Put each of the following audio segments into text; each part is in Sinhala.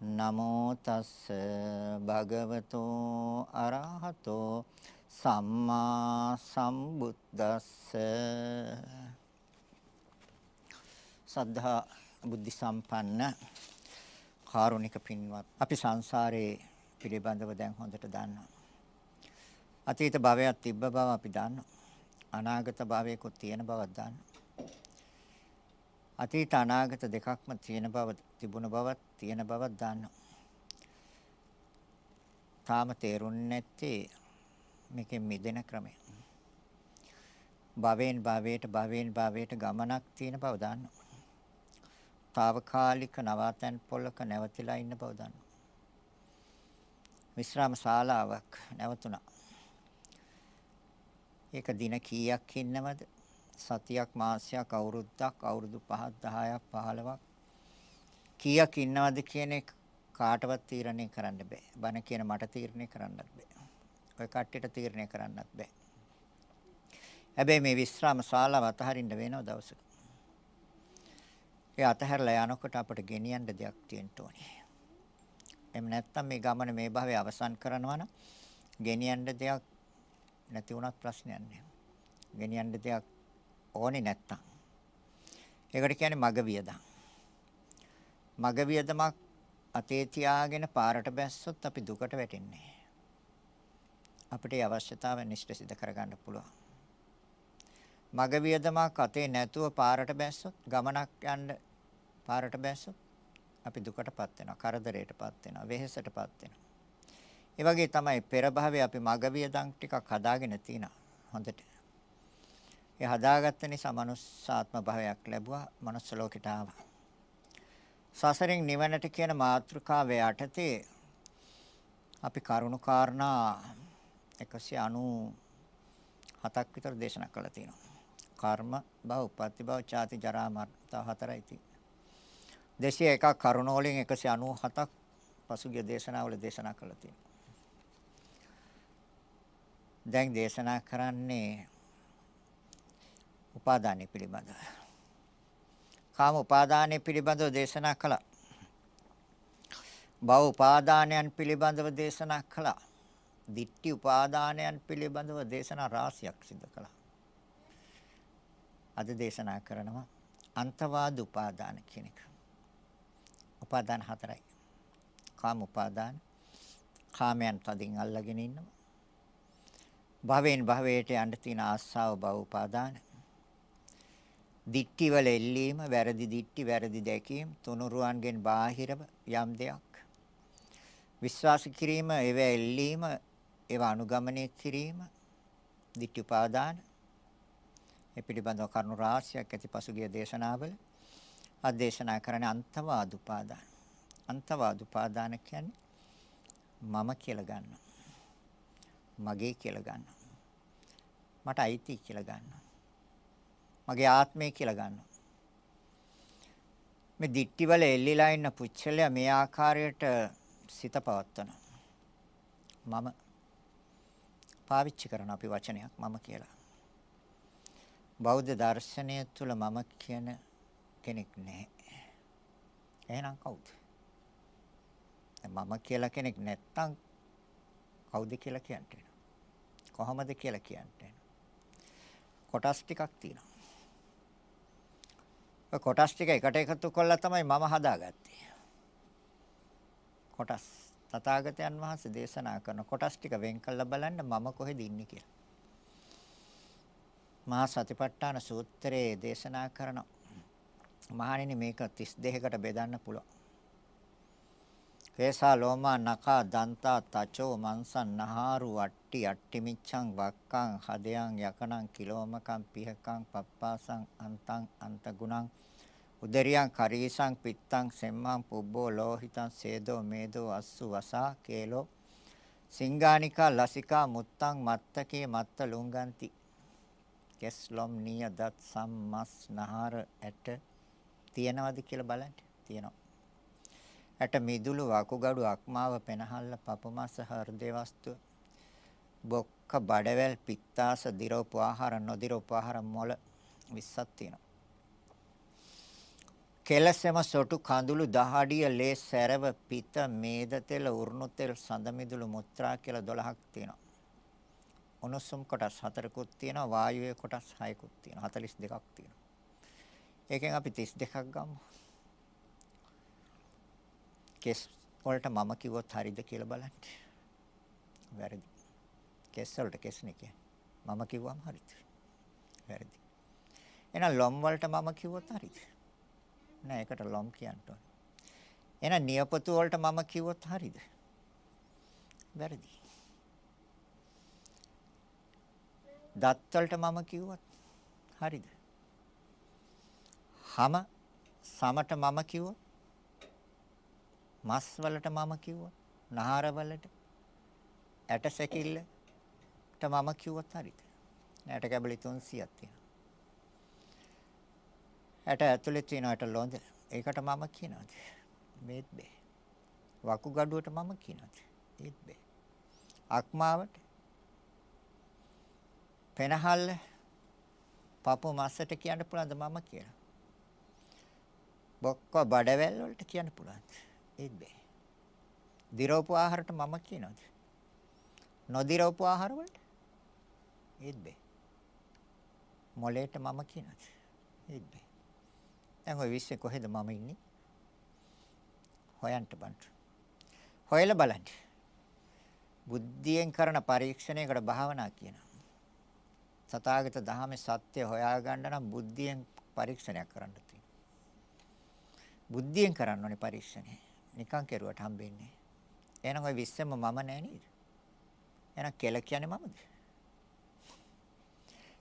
නමෝ තස්ස භගවතෝ අරහතෝ සම්මා සම්බුද්දස්ස. සද්ධා බුද්ධ සම්පන්න කාරුණික පින්වත් අපි සංසාරේ පිළිබඳව දැන් හොඳට දන්නවා. අතීත භවයක් තිබ්බ බව අපි දන්නවා. අනාගත භවයකුත් තියෙන බවක් දන්නවා. අතීත අනාගත දෙකක්ම තියෙන බව තිබුණ බවක් තියෙන බවක් දන්නවා. තාම තේරුන්නේ නැත්තේ මේකෙන් මිදෙන ක්‍රමය. භවෙන් භවයට භවෙන් භවයට ගමනක් තියෙන බව දන්නවා. తాවකාලික නවාතැන් පොලක නැවතිලා ඉන්න බව දන්නවා. විශ්‍රාම ශාලාවක් නැවතුණා. ඒක දින කීයක් ඉන්නවද? සතියක් මාසයක් අවුරුද්දක් අවුරුදු 5ක් 10ක් 15ක් කීයක් ඉන්නවද කියන එක කාටවත් තීරණය කරන්න බෑ. බණ කියන මට තීරණය කරන්නත් බෑ. ඔය කට්ටියට තීරණය කරන්නත් බෑ. හැබැයි මේ විශ්‍රාම ශාලාව අතහරින්න වෙනව දවසක. ඒ අතහැරලා යනකොට අපට ගෙනියන්න දෙයක් තියෙන්න ඕනේ. එහෙම නැත්නම් මේ ගමන මේ භවයේ අවසන් කරනවා නම් ගෙනියන්න දෙයක් නැති වුණත් ප්‍රශ්නයක් නෑ. ගෙනියන්න දෙයක් ඕනේ නැත්තම්. ඒකට කියන්නේ මග වියදම්. මග වියදමක් අතේ තියාගෙන පාරට බැස්සොත් අපි දුකට වැටෙන්නේ. අපිට අවශ්‍යතාවය නිෂ්ඨ සිද්ධ කරගන්න පුළුවන්. මග වියදමක් අතේ නැතුව පාරට බැස්සොත් ගමනක් යන්න පාරට බැස්සොත් අපි දුකටපත් වෙනවා, කරදරයටපත් වෙනවා, වෙහෙසටපත් වෙනවා. ඒ වගේ තමයි පෙර භවයේ අපි මග වියදම් ටිකක් හදාගෙන තිනා හොඳට. ඒ හදාගත්ත නිසා මනුස්සාත්ම භාවයක් ලැබුවා මනුස්ස ලෝකෙට ආවා. සසරෙන් නිවනට කියන මාතෘකාව යටතේ අපි කරුණු කාරණා 197ක් විතර දේශනා කළා තියෙනවා. කර්ම භව, උප්පත්ති භව, චාති ජරා මරණ තව හතරයි තියෙන්නේ. 201ක් කරුණ වලින් 197ක් පසුගිය දේශනාවල දේශනා කළා තියෙනවා. දැන් දේශනා කරන්නේ උපාදානය පිළිබඳව. කාම උපාදානය පිළිබඳව දේශනා කළා. භව උපාදානයන් පිළිබඳව දේශනා කළා. දිට්ඨි උපාදානයන් පිළිබඳව දේශනා රාශියක් සිදු කළා. අද දේශනා කරනවා අන්තවාද උපාදාන කියන එක. උපාදාන හතරයි. කාම උපාදාන කාමයන් තදින් අල්ලගෙන ඉන්නවා. භවෙන් භවයට යන්න තියෙන ආස්සාව භව උපාදාන. දික්ටි වල එල්ලීම, වැරදි දික්ටි, වැරදි දැකීම, තුනුරුවන්ගෙන් බාහිරව යම් දෙයක්. විශ්වාස කිරීම, ඒව එල්ලීම, ඒව අනුගමනය කිරීම, දික්ටි උපාදාන. ඒ පිළිබඳව කරුණු රාශියක් ඇති පසුගිය දේශනාවල අධේශනා කරන අන්තවාද උපාදාන. අන්තවාද උපාදාන කියන්නේ මම කියලා ගන්නවා. මගේ කියලා ගන්නවා. මට අයිති කියලා ගන්නවා. මගේ ආත්මය කියලා ගන්නවා. මේ දික්ටි වල එල්ලිලා ඉන්න පුච්චලයා මේ ආකාරයට සිත පවත්වනවා. මම පාවිච්චි කරන අපි වචනයක් මම කියලා. බෞද්ධ දර්ශනය තුල මම කියන කෙනෙක් නැහැ. එහෙනම් කවුද? මම කියලා කෙනෙක් නැත්තම් කවුද කියලා කියන්නේ? කොහොමද කියලා කියන්නේ? කොටස් ටිකක් තියෙනවා. ඔය කොටස් ටික එකට එකතු කළා තමයි මම හදාගත්තේ. කොටස් තථාගතයන් වහන්සේ දේශනා කරන කොටස් ටික වෙන් කළා බලන්න මම කොහෙද ඉන්නේ කියලා. මහා සතිපට්ඨාන සූත්‍රයේ දේශනා කරන මහණෙනි මේක 32කට බෙදන්න පුළුවන්. කේසා ලෝමා නඛා දන්තා තචෝ මන්සන් නහාරු අට්ටි අට්ටි මිච්ඡං වක්කං හදයන් යකනං කිලෝමකං පිහකං පප්පාසං අන්තං අන්තගුණං උදරියං කරීසං පිත්තං සෙම්මං පුබ්බෝ ලෝහිතං සේදෝ මේදෝ අස්සු වසා කේලෝ සිංගානිකා ලසිකා මුත්තං මත්තකේ මත්ත ලුංගಂತಿ කෙස් ලොම් නිය දත් සම්මස් නහර ඇට තියනවද කියලා බලන්න තියෙනවා. ඇට මිදුළු වකුගඩු අක්මාව පෙනහල්ල පපමස හෘදේ වස්තු බොක්ක බඩවැල් පිත්තාස දිරෝප ආහාර නොදිරෝප ආහාර මොළ 20ක් තියෙනවා. කෙලසෙම සොටු කඳුළු දහඩිය ලේ සැරව පිත මේද තෙල උරුණු තෙල් සඳ මිදුළු මුත්‍රා කියලා 12ක් තියෙනවා. උණුසුම් කොටස් 4කුත් තියෙනවා වායුවේ කොටස් 6කුත් තියෙනවා 42ක් තියෙනවා. ඒකෙන් අපි 32ක් ගමු. කෙස් වලට මම කිව්වොත් හරිද කියලා බලන්න. වැරදි. කෙස් වලට කෙස්නේ කියන්නේ. මම කිව්වම හරිද? වැරදි. එහෙනම් ලොම් වලට මම කිව්වොත් හරිද? නෑ ඒකට ලොම් කියන්න ඕනේ. එහෙනම් නියපොතු වලට මම කිව්වොත් හරිද? වැරදි. දත් වලට මම කිව්වොත් හරිද? හම සමට මම කිව්වොත් මස් වලට මම කිව්වොත් නහර වලට ඇට සැකිල්ලට මම කිව්වොත් හරිද? ඇට කැබලි 300ක් තියෙනවා. ඇට ඇතුලේ තියෙන ඇට ලොඳ. ඒකට මම කියනවාද? මේත් බෑ. වකුගඩුවට මම කියනවාද? ඒත් බෑ. අක්මාවට පෙනහල්ල පපු මස්සට කියන්න පුළුවන්ද මම කියලා? බොක්ක බඩවැල් වලට කියන්න පුළුවන්ද? ඒත් බෑ. දිරෝපු ආහාරට මම කියනවාද? නොදිරෝපු ආහාර වලට? ඒත් බෑ. මොලේට මම කියනවාද? ඒත් බෑ. දැන් ওই විශ්සේ කොහෙද මම ඉන්නේ? හොයන්න බන්න. හොයලා බලන්න. බුද්ධියෙන් කරන පරීක්ෂණයකට භාවනා කියනවා. සතාගත දහමේ සත්‍ය හොයාගන්න නම් බුද්ධියෙන් පරීක්ෂණයක් කරන්න තියෙනවා. බුද්ධියෙන් කරන්න ඕනේ පරීක්ෂණය. නිකන් කෙරුවට හම්බෙන්නේ. එහෙනම් ওই විශ්සෙම මම නෑ නේද? එහෙනම් කෙල කියන්නේ මමද?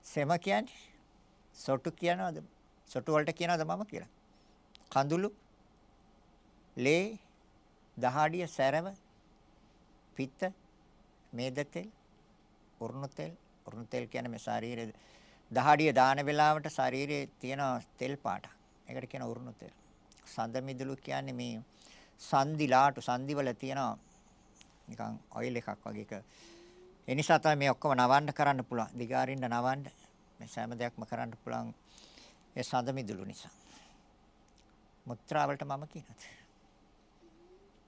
සෙම කියන්නේ සොටු කියනවද? සොටු වලට කියනවද මම කියලා? කඳුළු, ලේ, දහඩිය, සැරව, පිත්ත, මේද තෙල්, උරුණු තෙල්, උරුණු තෙල් කියන්නේ මේ ශරීරයේ දහඩිය දාන වෙලාවට ශරීරයේ තියෙන තෙල් පාටක්. ඒකට කියන උරුණු තෙල්. සඳ මිදුළු කියන්නේ මේ සන්දි ලාටු සන්දිවල තියෙන නිකන් ඔයිල් එකක් වගේ එක. ඒ නිසා තමයි මේ ඔක්කොම නවන්න කරන්න පුළුවන්. දිගාරින්න නවන්න මේ සෑම දෙයක්ම කරන්න පුළුවන්. ඒ සඳ මිදුළු නිසා. මුත්‍රා වලට මම කියනද?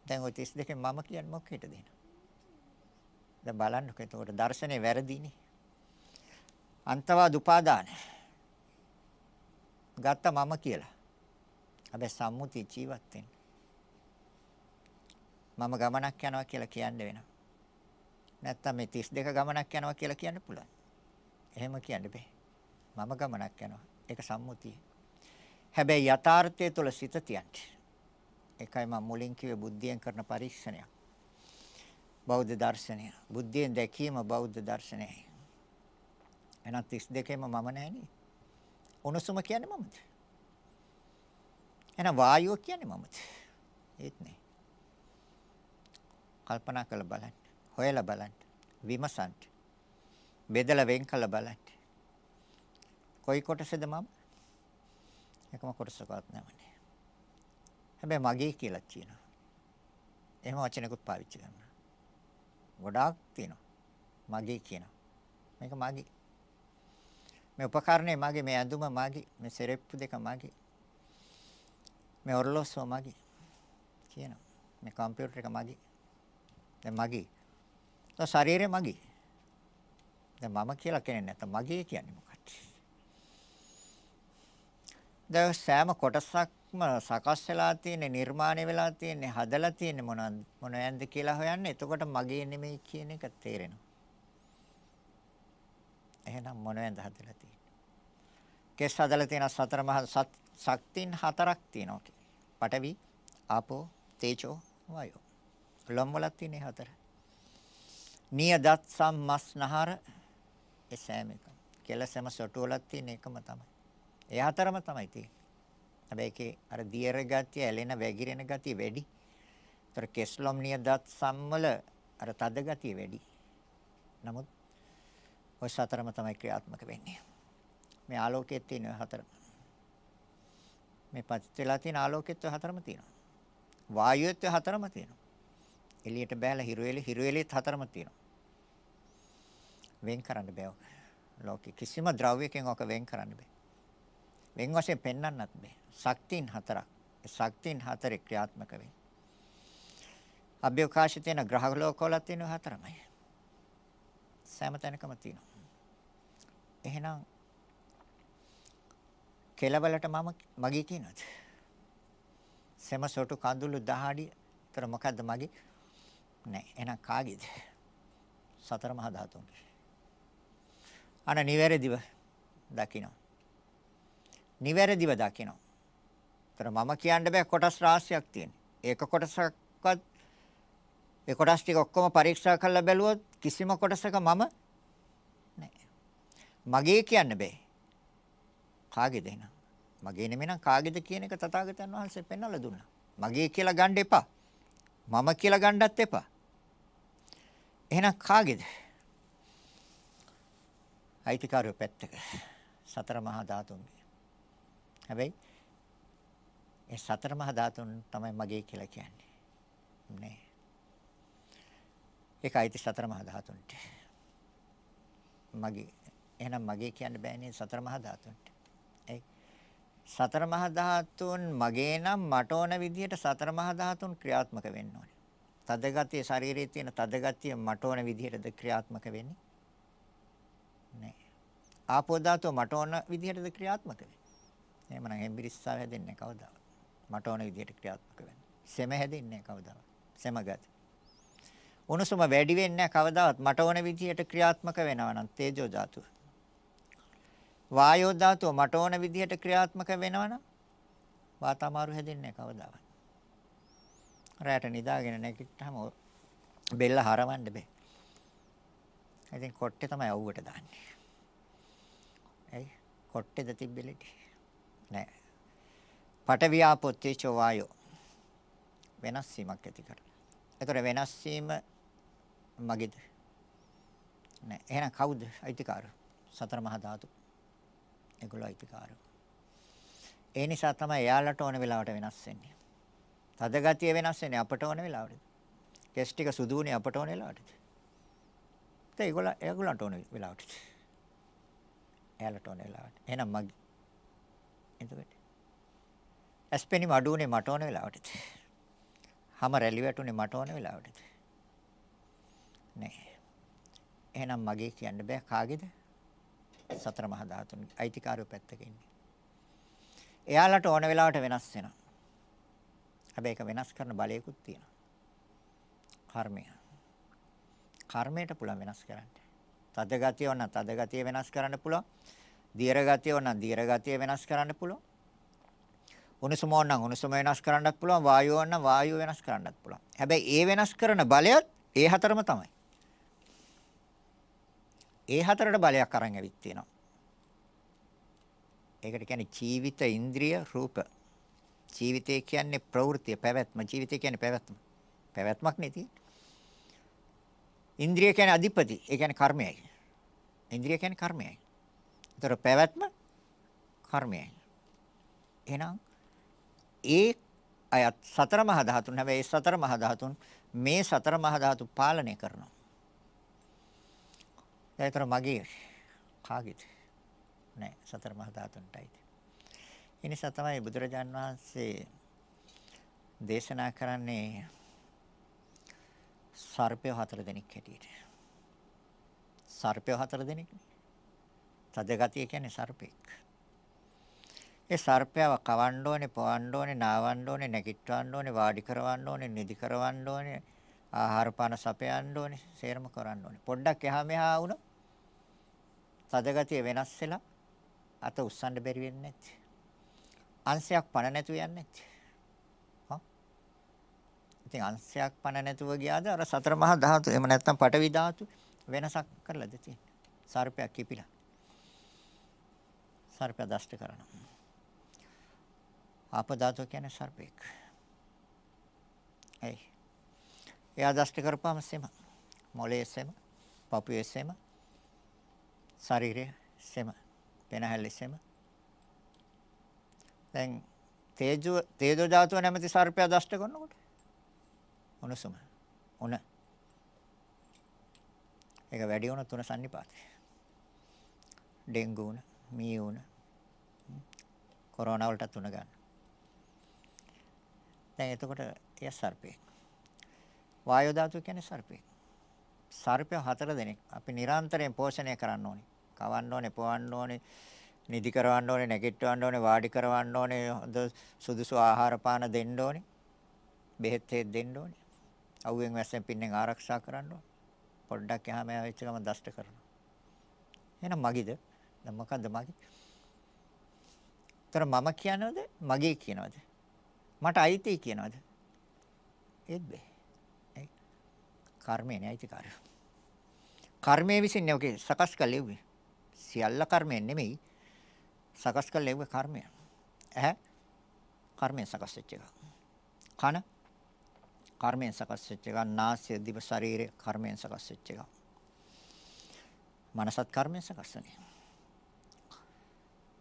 දැන් ওই 32 මම කියන්නේ මොකේද දෙන? දැන් බලන්නකෝ එතකොට දර්ශනේ වැරදිනේ. අන්තවාද උපාදාන. ගත්ත මම කියලා. හැබැයි සම්මුති ජීවත් වෙන්න. මම ගමනක් යනවා කියලා කියන්න වෙනවා. නැත්තම් මේ 32 ගමනක් යනවා කියලා කියන්න පුළුවන්. එහෙම කියන්න බෑ. මම ගමනක් යනවා. ඒක සම්මුතිය. හැබැයි යථාර්ථය තුළ සිත තියන්න. ඒකයි මම මුලින් කිව්වේ බුද්ධියෙන් කරන පරීක්ෂණයක්. බෞද්ධ දර්ශනය. බුද්ධියෙන් දැකීම බෞද්ධ දර්ශනයයි. එහෙනම් 32ෙම මම නෑනේ. උණුසුම කියන්නේ මමද? එහෙනම් වායුව කියන්නේ මමද? ඒත් නෑ. කල්පනා කරලා බලන්න. හොයලා බලන්න. විමසන්න. බෙදලා වෙන් කළ බලන්න. කොයි කොටසද මම? එකම කොටසකවත් නැමනේ. හැබැයි මගේ කියලා කියනවා. එහෙම වචනකුත් පාවිච්චි කරනවා. ගොඩාක් තියෙනවා. මගේ කියනවා. මේක මගේ. මේ උපකරණය මගේ, මේ ඇඳුම මගේ, මේ සෙරෙප්පු දෙක මගේ. මේ ඔරලෝසුව මගේ කියනවා. මේ කම්පියුටර් එක මගේ. දැන් මගේ. දැන් ශරීරය මගේ. දැන් මම කියලා කෙනෙක් නැත්නම් මගේ කියන්නේ මොකක්ද? දැන් සෑම කොටසක්ම සකස් වෙලා තියෙන්නේ නිර්මාණය වෙලා තියෙන්නේ හදලා තියෙන්නේ මොනවද මොනවද කියලා හොයන්නේ එතකොට මගේ නෙමෙයි කියන එක තේරෙනවා එහෙනම් මොනවද හදලා තියෙන්නේ කෙස් හදලා තියෙන සතර මහා ශක්තින් හතරක් තියෙනවා. පඨවි, ආපෝ, තේජෝ, වායෝ. ලොම් වල තියෙන හතර. නියදත් සම්මස්නහර ඒ සෑම එකම. කෙලසම සොටු වල තියෙන එකම තමයි. ඒ හතරම තමයි තියෙන්නේ. හැබැයි ඒකේ අර දියර ගතිය, ඇලෙන වැగిරෙන ගතිය වැඩි. ඒතර කෙස්ලොම් නියදත් සම්වල අර තද ගතිය වැඩි. නමුත් ඔය සතරම තමයි ක්‍රියාත්මක වෙන්නේ. මේ ආලෝකයේ තියෙන හතරම. මේ පතිත වෙලා තියෙන ආලෝකෙත් හතරම තියෙනවා. වායුවෙත් හතරම තියෙනවා. එළියට බෑලා හිරුවෙලි හිරුවෙලිත් හතරම තියෙනවා. වෙන් කරන්න බෑ. ලෝකෙ කිසිම ද්‍රව්‍යකින් ඔක වෙන් කරන්න බෑ. වෙන් වශයෙන් පෙන්වන්නත් බෑ. ශක්තියින් හතරක්. ඒ ශක්තියින් හතරේ ක්‍රියාත්මක වෙන්නේ. අභ්‍යවකාශයේ තියෙන ග්‍රහ ලෝකවල තියෙන හතරමයි. සෑම තැනකම තියෙනවා. එහෙනම් කෙලවලට මම මගේ කියනවාද? සෙම සොටු කඳුළු දහඩි තර මොකද්ද මගේ? නෑ. එහෙනම් කාගේද? සතර මහා ධාතුන්ගේ. අන නිවැරදිව දකින්න. නිවැරදිව දකින්න. තර මම කියන්න බෑ කොටස් රාශියක් තියෙන. ඒක කොටසක්වත් ඒ කොටස් ටික ඔක්කොම පරීක්ෂා කරලා බැලුවොත් කිසිම කොටසක මම නෑ. මගේ කියන්න බෑ. කාගේද එහෙනම්? මගේ නෙමෙයි නම් කාගේද කියන එක තථාගතයන් වහන්සේ පෙන්වලා දුන්නා. මගේ කියලා ගන්න එපා. මම කියලා ගන්නත් එපා. එහෙනම් කාගේද? අයිතිකාරය පැත්තක. සතර මහා ධාතුන්ගේ. හැබැයි ඒ සතර මහා ධාතුන් තමයි මගේ කියලා කියන්නේ. නේ. ඒක අයිති සතර මහා ධාතුන්ට. මගේ එහෙනම් මගේ කියන්න බෑනේ සතර මහා ධාතුන්ට. ඒ සතර මහා ධාතුන් මගේ නම් මට ඕන විදිහට සතර මහා ධාතුන් ක්‍රියාත්මක වෙන්න ඕනේ. තද ගතිය ශරීරයේ තියෙන තද ගතිය මට ඕන විදිහටද ක්‍රියාත්මක වෙන්නේ? නෑ. ආපෝ ධාතුව මට ඕන විදිහටද ක්‍රියාත්මක වෙන්නේ? එහෙමනම් හෙම්බිරිස්සාව හැදෙන්නේ කවදාවත්. මට ඕන විදිහට ක්‍රියාත්මක වෙන්නේ. සෙම හැදෙන්නේ කවදාවත්. සෙම ගති. උණුසුම වැඩි වෙන්නේ කවදාවත් මට ඕන විදිහට ක්‍රියාත්මක වෙනවා නම් තේජෝ ධාතුව. වායෝ ධාතුව මට ඕන විදිහට ක්‍රියාත්මක වෙනවා නම් වාතාමාරු හැදෙන්නේ කවදාවත්. රැට නිදාගෙන නැගිට්ටාම බෙල්ල හරවන්න බෑ. ඉතින් කොට්ටේ තමයි අවුවට දාන්නේ. ඇයි? කොට්ටේද තිබ්බෙලටි? නෑ. පඨවි ආපෝ තේජෝ වායෝ වෙනස් වීමක් ඇති කරලා. ඒතර වෙනස් වීම මගේද? නෑ. එහෙනම් කවුද අයිතිකාරය? සතර මහා ධාතු. ඒගොල්ලෝ අයිතිකාරයෝ. ඒ නිසා තමයි එයාලට ඕන වෙලාවට වෙනස් වෙන්නේ. තද ගතිය වෙනස් වෙන්නේ අපට ඕන වෙලාවට. කෙස් ටික සුදුුනේ අපට ඕන වෙලාවට. ඒ ඒගොල්ලෝ ඒගොල්ලන්ට ඕන වෙලාවට. එයාලට ඕන වෙලාවට. එහෙනම් මගේ. එතකොට ඇස්පෙනි මඩුනේ මට ඕන වෙලාවට. හැම රැලි වැටුනේ මට ඕන වෙලාවට. නෑ. එහෙනම් මගේ කියන්න බෑ කාගේද? සතර මහා ධාතුන් අයිතිකාරයෝ පැත්තක ඉන්නේ. එයාලට ඕන වෙලාවට වෙනස් වෙනවා. හැබැයි ඒක වෙනස් කරන බලයකුත් තියෙනවා. කර්මය. කර්මයට පුළුවන් වෙනස් කරන්න. තද ගතිය ඕන තද ගතිය වෙනස් කරන්න පුළුවන්. දියර ගතිය ඕන දියර ගතිය වෙනස් කරන්න පුළුවන්. උණුසුම ඕන උණුසුම වෙනස් කරන්නත් පුළුවන්. වායුව ඕන වායුව වෙනස් කරන්නත් පුළුවන්. හැබැයි ඒ වෙනස් කරන බලයත් ඒ හතරම තමයි. ඒ හතරට බලයක් අරන් ඇවිත් තියෙනවා. ඒකට කියන්නේ ජීවිත ඉන්ද්‍රිය රූප. ජීවිතය කියන්නේ ප්‍රවෘත්තිය පැවැත්ම. ජීවිතය කියන්නේ පැවැත්ම. පැවැත්මක් නෙති. ඉන්ද්‍රිය කියන්නේ අධිපති. ඒ කියන්නේ කර්මයයි. ඉන්ද්‍රිය කියන්නේ කර්මයයි. ඒතර පැවැත්ම කර්මයයි. එහෙනම් ඒ අයත් සතර මහා ධාතුන් හැබැයි සතර මහා ධාතුන් මේ සතර මහා ධාතු පාලනය කරනවා. ඒතර මගේ කාගේද? නෑ සතර මහා ධාතුන්ටයි. ඒ නිසා තමයි බුදුරජාන් වහන්සේ දේශනා කරන්නේ සර්පය හතර දෙනෙක් හැටියට. සර්පය හතර දෙනෙක්. තද ගතිය කියන්නේ සර්පෙක්. ඒ සර්පයව කවන්න ඕනේ, පවන්න ඕනේ, නාවන්න ඕනේ, නැගිටවන්න ඕනේ, වාඩි කරවන්න ඕනේ, නිදි කරවන්න ඕනේ, ආහාර පාන සපයන්න ඕනේ, සේරම කරන්න ඕනේ. පොඩ්ඩක් එහා මෙහා වුණොත් තදගතිය වෙනස් වෙලා අත උස්සන්න බැරි වෙන්නේ නැති. අංශයක් පණ නැතුව යන්නේ නැති. හා? ඉතින් අංශයක් පණ නැතුව ගියාද අර සතර මහා ධාතු එහෙම නැත්නම් පටවි ධාතු වෙනසක් කරලාද තියෙන්නේ. සර්පයක් කිපිලා. සර්පය දෂ්ට කරනවා. ආප ධාතුව කියන්නේ සර්පෙක්. එයි. එයා දෂ්ට කරපුවාම සෙම. මොලේ සෙම, පපුවේ සෙම, ශරීරයේ සෙම, පෙනහැල්ලේ සෙම. දැන් තේජෝ තේජෝ ධාතුව නැමැති සර්පය දෂ්ට කරනකොට උණුසුම. උණ. ඒක වැඩි වුණොත් උණ සන්නිපාතේ. ඩෙන්ගු උණ, මී උණ, කොරෝනා වලටත් උණ ගන්න. දැන් එතකොට එය සර්පේ. වායෝ ධාතුව කියන්නේ සර්පේ. සර්පය හතර දෙනෙක් අපි නිරන්තරයෙන් පෝෂණය කරන්න ඕනේ. කවන්න ඕනේ, පොවන්න ඕනේ, නිදි කරවන්න ඕනේ, නැගිටවන්න ඕනේ, වාඩි කරවන්න ඕනේ, හොඳ සුදුසු ආහාර පාන දෙන්න ඕනේ. බෙහෙත් හේත් දෙන්න ඕනේ. අවුවෙන් වැස්සෙන් පින්නෙන් ආරක්ෂා කරන්න ඕනේ. පොඩ්ඩක් එහා මෙහා වෙච්ච ගමන් දෂ්ට කරනවා. එහෙනම් මගේද? දැන් මොකද්ද මගේ? ତර මම කියනවද? මගේ කියනවද? මට අයිති කියනවද? ඒත් බෑ. ඒ කර්මේ නේ අයිතිකාරය. කර්මයේ විසින් ඔකේ සකස් කළෙව්වේ. සියල්ල කර්මයෙන් නෙමෙයි. සකස් කළෙව්වේ කර්මය. ඇහැ කර්මයෙන් සකස් වෙච්ච එක. කන කර්මයෙන් සකස් වෙච්ච එක. නාසය දිව ශරීරය කර්මයෙන් සකස් වෙච්ච එක. මනසත් කර්මයෙන් සකස් වෙන්නේ.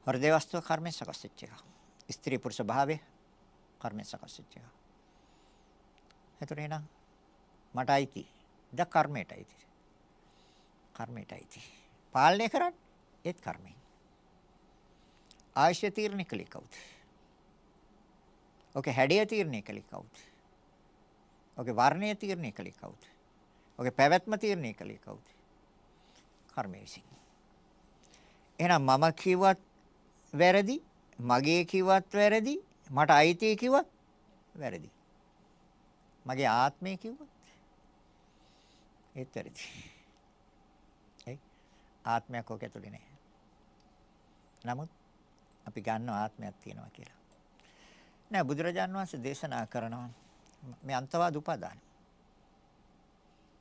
හෘදේ වස්තුව කර්මයෙන් සකස් වෙච්ච එක. ස්ත්‍රී පුරුෂ භාවය කර්මයෙන් සකස් වෙච්ච එක. එතකොට එහෙනම් මට අයිති. ද කර්මයට අයිති. කර්මයට අයිති. පාලනය කරන්නේ ඒත් කර්මයෙන්. ආයශය තීරණය කළේ කවුද? ඔකේ හැඩය තීරණය කළේ කවුද? ඔකේ වර්ණය තීරණය කළේ කවුද? ඔකේ පැවැත්ම තීරණය කළේ කවුද? කර්මය විසින්. එහෙනම් මම කිව්වත් වැරදි, මගේ කිව්වත් වැරදි, මට අයිති කිව්වත් වැරදි. මගේ ආත්මය කිව්වොත් ඒත් වැරදි. ඒ ආත්මයක් ඔක ඇතුලේ නැහැ. නමුත් අපි ගන්නවා ආත්මයක් තියෙනවා කියලා. නෑ බුදුරජාන් වහන්සේ දේශනා කරනවා මේ අන්තවාද උපාදාන.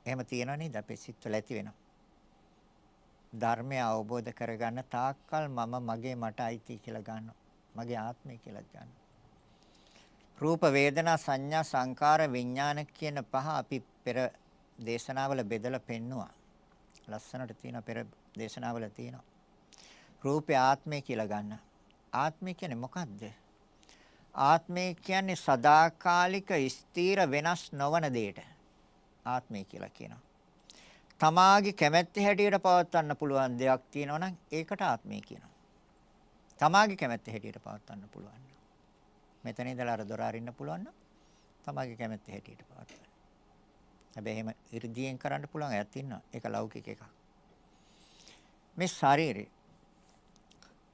එහෙම තියෙනවා නේද අපේ සිත්වල ඇති වෙනවා. ධර්මය අවබෝධ කරගන්න තාක්කල් මම මගේ මට අයිති කියලා ගන්නවා. මගේ ආත්මය කියලා ගන්නවා. රූප වේදනා සංඥා සංකාර විඥාන කියන පහ අපි පෙර දේශනාවල බෙදලා පෙන්නවා. ලස්සනට තියෙන පෙර දේශනාවල තියෙනවා. රූපේ ආත්මය කියලා ගන්න. ආත්මය කියන්නේ මොකද්ද? ආත්මය කියන්නේ සදාකාලික ස්ථීර වෙනස් නොවන දෙයට ආත්මය කියලා කියනවා. තමාගේ කැමැත්ත හැටියට පවත්වන්න පුළුවන් දෙයක් තියෙනවා නම් ඒකට ආත්මය කියනවා. තමාගේ කැමැත්ත හැටියට පවත්වන්න පුළුවන්. මෙතන ඉඳලා අර දොර අරින්න පුළුවන් නම් තමාගේ කැමැත්ත හැටියට පවත්වන්න. හැබැයි එහෙම 이르දියෙන් කරන්න පුළුවන් අයත් ඉන්නවා. ඒක ලෞකික එකක්. මේ ශරීරේ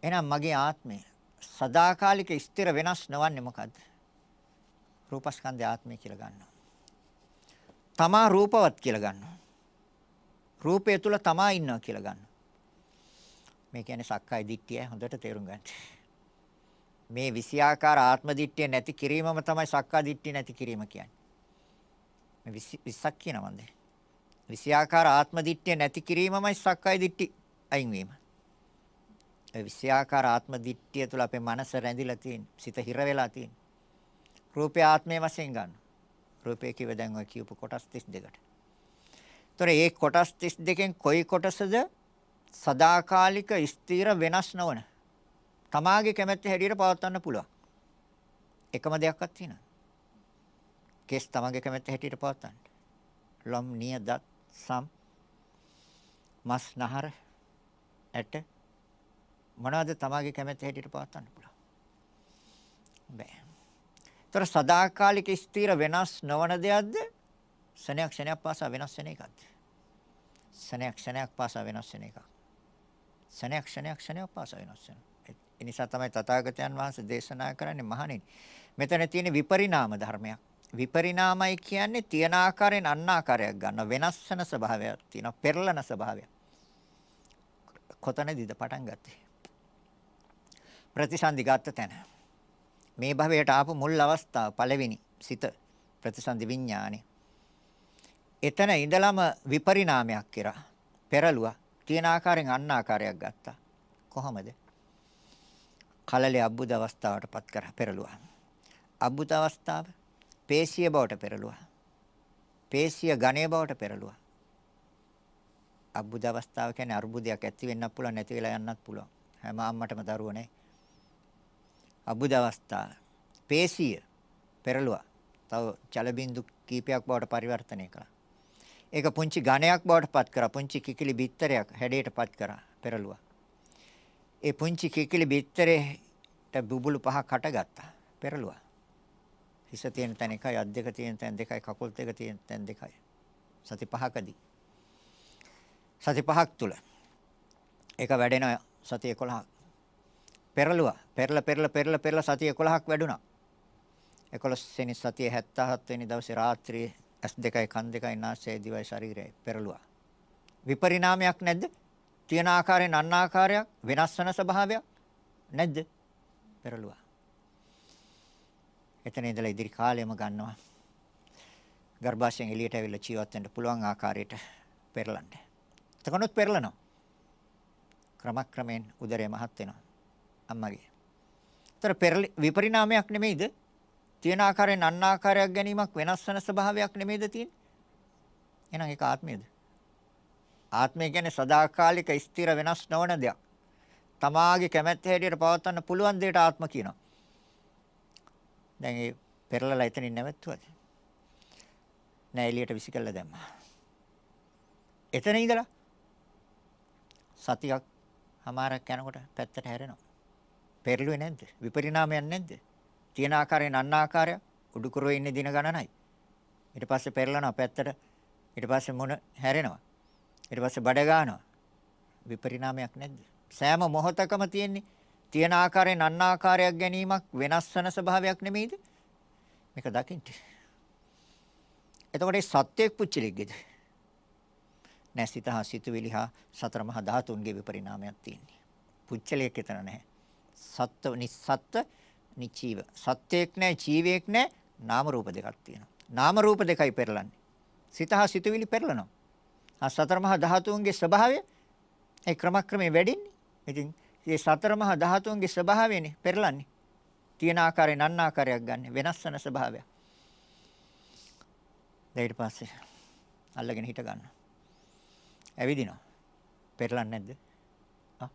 එහෙනම් මගේ ආත්මය සදාකාලික ස්ථිර වෙනස් නොවන්නේ මොකද්ද? රූපස්කන්ධය ආත්මය කියලා ගන්නවා. තමා රූපවත් කියලා ගන්නවා. රූපය තුල තමා ඉන්නවා කියලා ගන්නවා. මේ කියන්නේ සක්කාය දිට්ඨිය හොඳට තේරුම් ගන්න. මේ විෂයාකාර ආත්ම දිට්ඨිය නැති කිරීමම තමයි සක්කා දිට්ඨිය නැති කිරීම කියන්නේ. මේ 20ක් කියනවා මන්ද. විෂයාකාර ආත්ම දිට්ඨිය නැති කිරීමමයි සක්කාය දිට්ඨි අයින් වීම. ඒ විෂයාකාර ආත්ම දිට්ඨිය තුළ අපේ මනස රැඳිලා තියෙන, සිත හිර වෙලා තියෙන. රූපය ආත්මයේ වශයෙන් ගන්න. රූපය කිව්ව දැන් ඔය කියපු කොටස් 32කට. ඒතොර මේ කොටස් 32කින් කොයි කොටසද සදාකාලික ස්ථිර වෙනස් නොවන තමාගේ කැමැත්ත හැටියට පවත්වන්න පුළුවන්. එකම දෙයක්වත් තියෙනවා. කෙස් තමාගේ කැමැත්ත හැටියට පවත්වන්න. ලොම් නිය දත් සම් මස් නහර ඇට මොනවද තමාගේ කැමැත්ත හැටියට පවත්වන්න පුළුවන්. බෑ. ତොර සදාකාලික ස්ථිර වෙනස් නොවන දෙයක්ද? ශනයක් ශනයක් පාසා වෙනස් වෙන එකක්ද? ශනයක් ශනයක් පාසා වෙනස් වෙන එකක්. ශනයක් ශනයක් ශනයක් පාසා වෙනස් වෙනවා. ඒ නිසා තමයි තථාගතයන් වහන්සේ දේශනා කරන්නේ මහණෙනි. මෙතන තියෙන විපරිණාම ධර්මයක්. විපරිණාමයි කියන්නේ තියන ආකාරයෙන් අන්න ආකාරයක් ගන්න වෙනස් වෙන ස්වභාවයක් තියෙනවා. පෙරලන ස්වභාවයක්. කොතනදීද පටන් ගත්තේ? ප්‍රතිසන්දි ගත්ත තැන. මේ භවයට ආපු මුල් අවස්ථාව පළවෙනි සිත ප්‍රතිසන්දි විඥානේ. එතන ඉඳලම විපරිණාමයක් කරා. පෙරළුවා. තියෙන ආකාරයෙන් අන්න ආකාරයක් ගත්තා. කොහොමද? කලලේ අබ්බුද අවස්ථාවටපත් කරා පෙරළුවා. අබ්බුද අවස්ථාව පේශිය බවට පෙරළුවා. පේශිය ඝණය බවට පෙරළුවා. අබ්බුද අවස්ථාව කියන්නේ අර්බුදයක් ඇති වෙන්නත් පුළුවන් නැති වෙලා යන්නත් පුළුවන්. හැම අම්මටම දරුවෝ නේ. අබ්බුද අවස්ථාව. පේශිය පෙරළුවා. තව චල බින්දු කීපයක් බවට පරිවර්තනය කළා. ඒක පුංචි ඝණයක් බවට පත් කරා. පුංචි කිකිලි බිත්තරයක් හැඩයට පත් කරා. පෙරළුවා. ඒ පුංචි කිකිලි බිත්තරේට බුබුලු පහක් හටගත්තා. පෙරළුවා. හිස තියෙන තැන එකයි, අත් දෙක තියෙන තැන දෙකයි, කකුල් දෙක තියෙන තැන දෙකයි. සති පහකදී. සති පහක් තුල. ඒක වැඩෙන සති 11ක්. පෙරළුවා. පෙරල පෙරල පෙරල පෙරල සති 11ක් වැඩුණා. 11 වෙනි සතිය 77 වෙනි දවසේ රාත්‍රියේ S2යි කන් දෙකයි නාසයයි දිවයි ශරීරයයි පෙරළුවා. විපරිණාමයක් නැද්ද? තියෙන ආකාරයෙන් අන්න ආකාරයක් වෙනස් වෙන ස්වභාවයක් නැද්ද? පෙරළුවා. එතන ඉඳලා ඉදිරි කාලෙම ගන්නවා. ගර්භාෂයෙන් එළියට ඇවිල්ලා ජීවත් වෙන්න පුළුවන් ආකාරයට පෙරලන්න. එතකොනොත් පෙරලනවා. ක්‍රමක්‍රමයෙන් උදරය මහත් වෙනවා. අම්මගේ. ତර විපරිණාමයක් නෙමෙයිද? තියෙන ආකාරයෙන් අන්න ආකාරයක් ගැනීමක් වෙනස් වෙන ස්වභාවයක් නෙමෙයිද තියෙන්නේ? එහෙනම් ඒක ආත්මයද? ආත්මය කියන්නේ සදාකාලික ස්ථිර වෙනස් නොවන දෙයක්. තමාගේ කැමැත්ත හැටියට පවත්වන්න පුළුවන් දෙයට ආත්ම කියනවා. දැන් ඒ පෙරලලා එතනින් නැවතුවද? නෑ එළියට විසිකලා දැම්මා. එතන ඉඳලා සතියක් හමාරක් යනකොට පැත්තට හැරෙනවා. පෙරළුවේ නැද්ද? විපරිණාමයක් නැද්ද? තියෙන ආකාරයෙන් අන්න ආකාරය උඩුකුරුවේ ඉන්නේ දින ගණනයි. ඊට පස්සේ පෙරලනවා පැත්තට. ඊට පස්සේ මොන හැරෙනවා. ඊට පස්සේ බඩ ගන්නවා. විපරිණාමයක් නැද්ද? සෑම මොහොතකම තියෙන්නේ තියෙන ආකාරයෙන් අන්න ආකාරයක් ගැනීමක් වෙනස් වෙන ස්වභාවයක් නෙමෙයිද? මේක දකින්න. එතකොට ඒ සත්‍යයක් පුච්චලෙක්ගේද? නැසිත හා සිතුවිලි හා සතර මහා ධාතුන්ගේ විපරිණාමයක් තියෙන්නේ. පුච්චලයක් එතන නැහැ. සත්ත්ව නිස්සත්ත්ව නිචීව. සත්‍යයක් නැහැ, ජීවයක් නැහැ, නාම රූප දෙකක් තියෙනවා. නාම රූප දෙකයි පෙරලන්නේ. සිත හා සිතුවිලි පෙරලනවා. ආ සතර මහා ධාතුන්ගේ ස්වභාවය ඒ ක්‍රමක්‍රමයෙන් වැඩින්නේ. ඉතින් මේ සතර මහා ධාතුන්ගේ ස්වභාවයනේ පෙරලන්නේ. තියෙන ආකාරයෙන් අන්න ආකාරයක් ගන්න වෙනස් වෙන ස්වභාවයක්. ඊට පස්සේ අල්ලගෙන හිට ගන්නවා. ඇවිදිනවා. පෙරලන්නේ නැද්ද? ආ.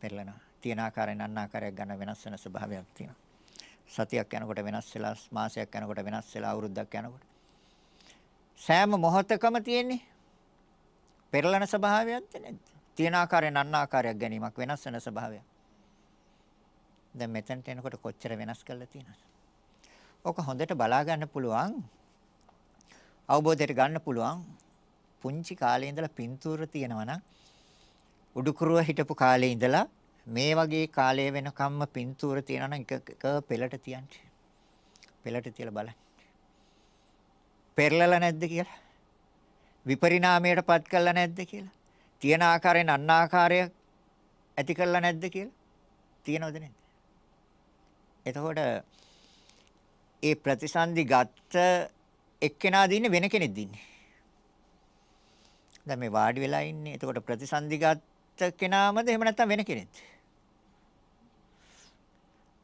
පෙරලනවා. තියෙන ආකාරයෙන් අන්න ආකාරයක් ගන්න වෙනස් වෙන ස්වභාවයක් තියෙනවා. සතියක් යනකොට වෙනස් වෙලා මාසයක් යනකොට වෙනස් වෙලා අවුරුද්දක් යනකොට සෑම මොහොතකම තියෙන්නේ පෙරලන ස්වභාවයක්ද නැද්ද? තියෙන ආකාරයෙන් අන්න ආකාරයක් ගැනීමක් වෙනස් වෙන ස්වභාවයක්. දැන් මෙතනට එනකොට කොච්චර වෙනස් කරලා තියෙනවද? ඕක හොඳට බලා ගන්න පුළුවන්. අවබෝධයට ගන්න පුළුවන්. පුංචි කාලේ ඉඳලා පින්තූර තියෙනවා නම් උඩුකුරුව හිටපු කාලේ ඉඳලා මේ වගේ කාලය වෙනකම්ම පින්තූර තියෙනවා නම් එක එක පෙළට තියන්න. පෙළට තියලා බලන්න. පෙරලලා නැද්ද කියලා? විපරිණාමයටපත් කළා නැද්ද කියලා? තියෙන ආකාරයෙන් අන්න ආකාරයක් ඇති කළා නැද්ද කියලා? තියෙනවද නැද්ද? එතකොට ඒ ප්‍රතිසන්දි ගත්ත එක්කෙනා දින්නේ වෙන කෙනෙක් දින්නේ. දැන් මේ වාඩි වෙලා ඉන්නේ. එතකොට ප්‍රතිසන්දි ගත්ත කෙනාමද එහෙම නැත්නම් වෙන කෙනෙක්ද?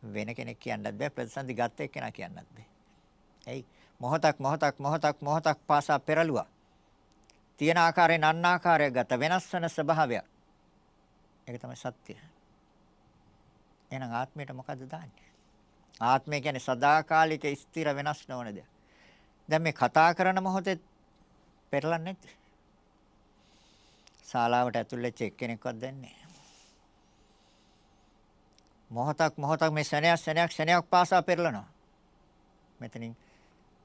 වෙන කෙනෙක් කියන්නත් බෑ ප්‍රතිසන්දි ගත්ත එක්කෙනා කියන්නත් බෑ. එයි මොහොතක් මොහොතක් මොහොතක් මොහොතක් පාසා පෙරළුවා. තියෙන ආකාරයෙන් අන්න ආකාරයක් ගත වෙනස් වෙන ස්වභාවයක්. ඒක තමයි සත්‍ය. එහෙනම් ආත්මයට මොකද්ද දාන්නේ? ආත්මය කියන්නේ සදාකාලික ස්ථිර වෙනස් නොවන දෙයක්. දැන් මේ කතා කරන මොහොතේ පෙරලන්නේ නැද්ද? ශාලාවට ඇතුල් වෙච්ච එක්කෙනෙක්වත් දැන්නේ මොහොතක් මොහොතක් මේ ශරණයක් ශරණයක් ශරණයක් පාසා පෙරලනවා. මෙතනින්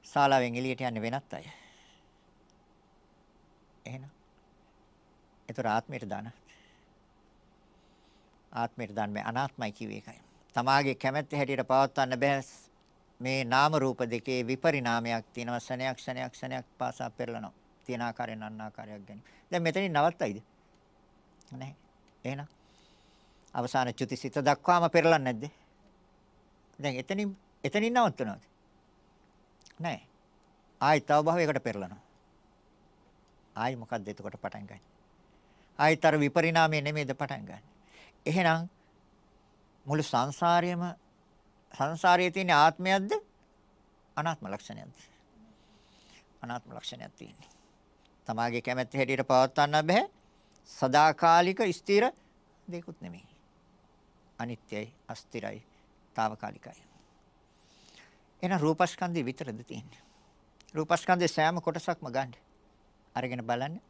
ශාලාවෙන් එළියට යන්නේ වෙනත් අය. එහෙනම් ඒතර ආත්මයට දාන. ආත්මයට දාන්න මේ අනාත්මයි කිව්ව එකයි. තමාගේ කැමැත්ත හැටියට පවත්වන්න බෑ මේ නාම රූප දෙකේ විපරිණාමයක් තියෙනවා ශරණයක් ශරණයක් ශරණයක් පාසා පෙරලනවා. තියෙන ආකාරයෙන් අන්න ආකාරයක් ගැනීම. දැන් මෙතනින් නවත්තයිද? නැහැ. එහෙනම් අවසාන චුතිසිත දක්වාම පෙරලන්නේ නැද්ද? දැන් එතනින් එතනින් නවත්වනවද? නැහැ. ආයි තව භවයකට පෙරලනවා. ආයි මොකද්ද එතකොට පටන් ගන්න? ආයිතර විපරිණාමය නෙමෙයිද පටන් ගන්න. එහෙනම් මුළු සංසාරයේම සංසාරයේ තියෙන ආත්මයක්ද අනාත්ම ලක්ෂණයක්ද? අනාත්ම ලක්ෂණයක් තියෙන්නේ. තමාගේ කැමැත්ත හැටියට පවත්වන්න බෑ. සදාකාලික ස්ථිර දෙයක්වත් නෙමෙයි. අනිත්‍යයි, අස්තිරයි, తాවකාලිකයි. එහෙනම් රූපස්කන්ධය විතරද තියෙන්නේ. රූපස්කන්ධේ සෑම කොටසක්ම ගන්න. අරගෙන බලන්න.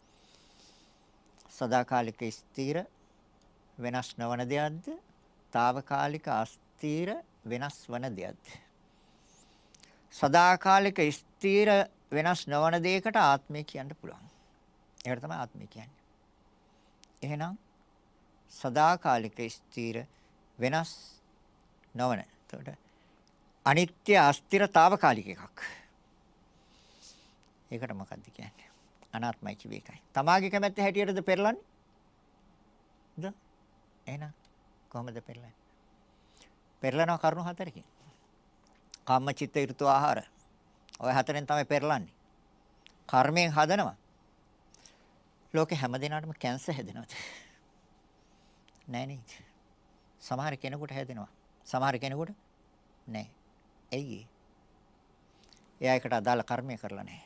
සදාකාලික ස්ථිර වෙනස් නොවන දෙයක්ද? తాවකාලික අස්ථිර වෙනස් වන දෙයක්ද? සදාකාලික ස්ථිර වෙනස් නොවන දෙයකට ආත්මය කියන්න පුළුවන්. ඒකට තමයි ආත්මය කියන්නේ. එහෙනම් සදාකාලික ස්ථිර වෙනස් නොවන. එතකොට අනිත්‍ය අස්තිරතාවකාලික එකක්. ඒකට මොකද්ද කියන්නේ? අනාත්මයි කිව්ව එකයි. තමාගේ කැමැත්ත හැටියටද පෙරලන්නේ? ද? එහෙනම් කොහොමද පෙරලන්නේ? පෙරලන කරුණු හතරකින්. කම්ම චිත්ත ඍතු ආහාර. ඔය හතරෙන් තමයි පෙරලන්නේ. කර්මයෙන් හදනවා. ලෝකේ හැම දිනාටම කැන්සර් හැදෙනවද? නෑ නේද? සමහර කෙනෙකුට හැදෙනවා. සමහර කෙනෙකුට නෑ. ඇයි එයා එකට අදාළ කර්මය කරලා නැහැ.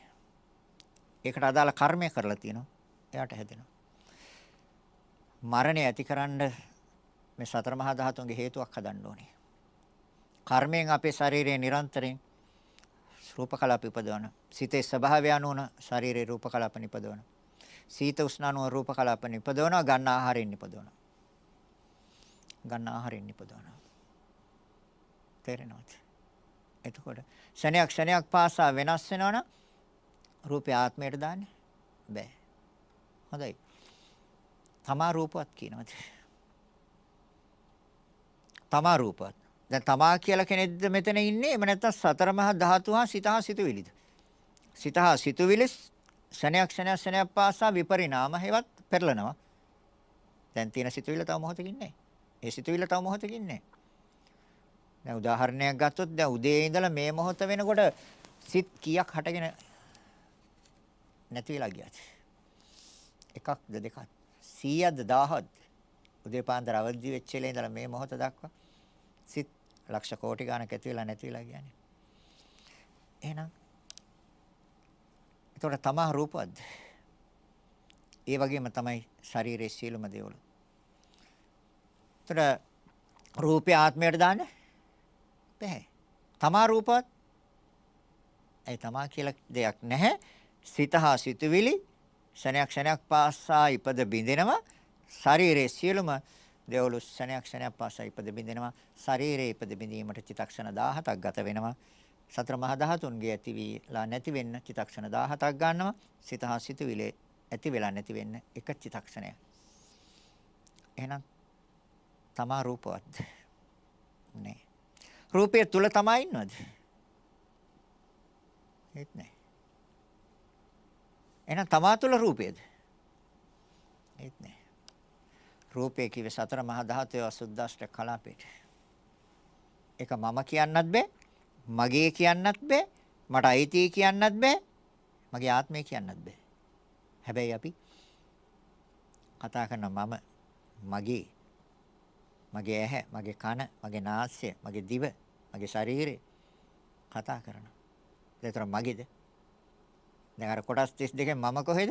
ඒකට අදාළ කර්මය කරලා තියෙනවා. එයාට හැදෙනවා. මරණය ඇතිකරන්න මේ සතර මහා ධාතුන්ගේ හේතුවක් හදන්න ඕනේ. කර්මයෙන් අපේ ශරීරයේ නිරන්තරයෙන් රූප කලාප ඉපදවන. සිතේ ස්වභාවය අනුව ශරීරයේ රූප කලාප නිපදවන. සීත උෂ්ණ අනුව රූප කලාප නිපදවන ගන්න ආහාරයෙන් නිපදවන. ගන්න ආහාරයෙන් නිපදවන. තේරෙනවද? එතකොට ක්ෂණයක් ක්ෂණයක් පාසා වෙනස් වෙනවනම් රූපය ආත්මයට දාන්නේ බෑ. හොඳයි. තමා රූපවත් කියනවාද? තමා රූපවත්. දැන් තමා කියලා කෙනෙක්ද මෙතන ඉන්නේ? එහෙම නැත්නම් සතර මහා ධාතු හා සිත හා සිතුවිලිද? සිත හා සිතුවිලි ක්ෂණයක් ක්ෂණයක් ක්ෂණයක් පාසා විපරිණාම හේවත් පෙරලනවා. දැන් තියෙන සිතුවිල්ල තව මොහොතකින් නැහැ. ඒ සිතුවිල්ල තව මොහොතකින් නැහැ. දැන් උදාහරණයක් ගත්තොත් දැන් උදේ ඉඳලා මේ මොහොත වෙනකොට සිත් කීයක් හටගෙන නැති වෙලා ගියාද? එකක්ද දෙකක්ද? 100ක්ද 1000ක්ද? උදේ පාන්දර අවදි වෙච්ච ඉලේ ඉඳලා මේ මොහොත දක්වා සිත් ලක්ෂ කෝටි ගණක් ඇති වෙලා නැති වෙලා කියන්නේ. එහෙනම් ඒතකොට තමා රූපවත්ද? ඒ වගේම තමයි ශරීරයේ සියලුම දේවල්. ඒතකොට රූපය ආත්මයට දාන්නේ බැහැ. තමා රූපවත්. ඒ තමා කියලා දෙයක් නැහැ. සිත හා සිතුවිලි ක්ෂණයක් ක්ෂණයක් පාසා ඉපද බින්දෙනවා. ශරීරයේ සියලුම දේවලු ක්ෂණයක් ක්ෂණයක් පාසා ඉපද බින්දෙනවා. ශරීරයේ ඉපද බිඳීමට චිතක්ෂණ 17ක් ගත වෙනවා. සතර මහා ධාතුන්ගේ ඇති වීලා නැති වෙන්න චිතක්ෂණ 17ක් ගන්නවා. සිත හා සිතුවිලි ඇති වෙලා නැති වෙන්න එක චිතක්ෂණයක්. එහෙනම් තමා රූපවත්. නේ. රූපය තුල තමයි ඉන්නවද? ඒත් නෑ. එහෙනම් තමා තුල රූපයද? ඒත් නෑ. රූපය කිව්වේ සතර මහා ධාතුවේ අසුද්දාෂ්ට කලාපේට. ඒක මම කියන්නත් බෑ, මගේ කියන්නත් බෑ, මට අයිති කියන්නත් බෑ, මගේ ආත්මය කියන්නත් බෑ. හැබැයි අපි කතා කරන මම මගේ මගේ ඇහැ, මගේ කන, මගේ නාසය, මගේ දිව, මගේ ශරීරය කතා කරනවා. ඒතර මගේද? දැන් අර කොටස් 32 මම කොහෙද?